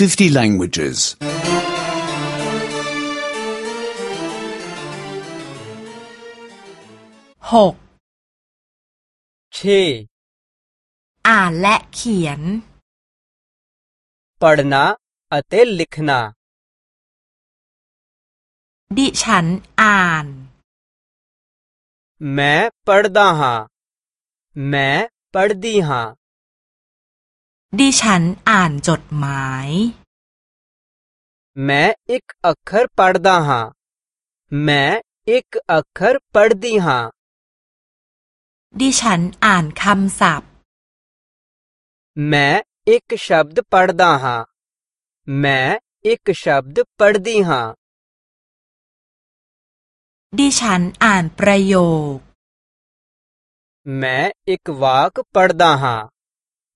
50 languages. หกชอ่านและเขียน पढ़ना เตลิขนาดิฉันอ่าน मैं पढ़दा हां मैं पढ़दी हां ดิฉันอ่านจดหมาย मैं एक अक्षर पढ़दा हाँ। मैं एक अक्षर पढ़ती हाँ। ดิฉันอ่านคำศัพท์ मैं एक शब्द पढ़दा हाँ। मैं एक शब्द पढ़ती हाँ। ดิฉันอ่านประโยค मैं एक वाक पढ़दा हाँ।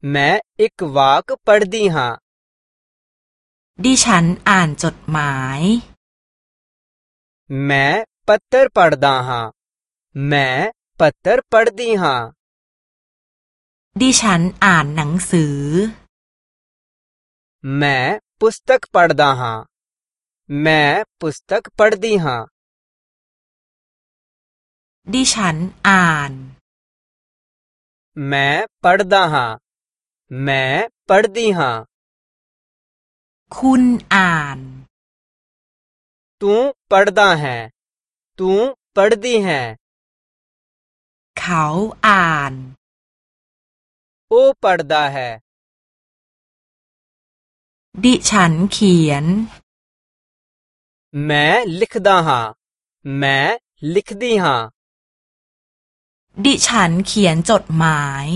मैं एक वाक पढ़ दी हाँ। ดิฉันอ่านจดหมาย मैं पत्थर पढ़दा हाँ। मैं पत्थर पढ़दी हाँ।, हाँ मैं पुस्तक पढ़दा हाँ। मैं पुस्तक पढ़दी हाँ। ดิฉันอ่าน मैं पढ़दा हाँ। मैं पढ़ती हाँ। खून आन तू पढ़ता है। तू पढ़ती है। खाओ आन ओ पढ़ता है। दिशन खियन मैं लिखता हाँ। मैं लिखती हाँ। ดิฉันเขียนจดหมาย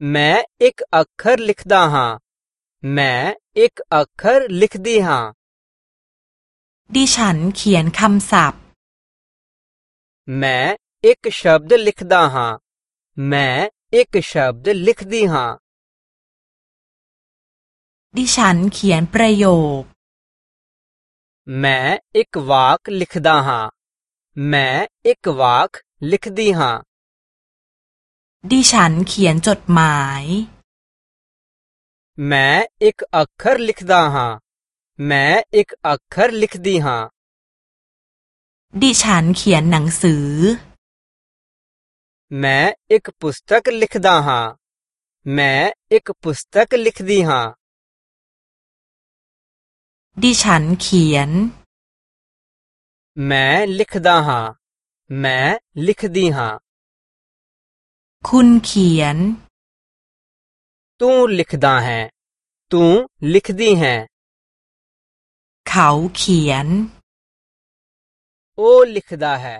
ਮੈਂ ਇੱਕ ਅੱਖਰ ਲਿਖਦਾ ਹਾਂ ਮੈਂ ਇੱਕ ਅੱਖਰ ਲਿਖਦੀ ਹਾਂ ดิฉันเขียนคำศัพท์ ਮੈਂ ਇੱਕ ਸ਼ਬਦ ਲਿਖਦਾ ਹਾਂ ਮੈਂ ਇੱਕ ਸ਼ਬਦ ਲਿਖਦੀ ਹਾਂ ดิฉันเขียนประโยค ਮੈਂ ਇੱਕ ਵਾਕ ਲਿਖਦਾ ਹਾਂ ਮੈਂ ਇੱਕ ਵਾਕ ਲਿਖਦੀ ਹਾਂ ดิฉันเขียนจดหมาย मैं एक अक्षर लिखदा हां मैं एक अक्षर लिखदी हां ดิฉันเขียนหนังสือ मैं एक पुस्तक लिखदा हां मैं एक पुस्तक लिखदी हां ดิฉันเขียน मैं लिखदा हां मैं लिखदी हां คุณเขียน तू लिखदा है। तू लिख दी है। เขาเขียน ओ लिखदा है।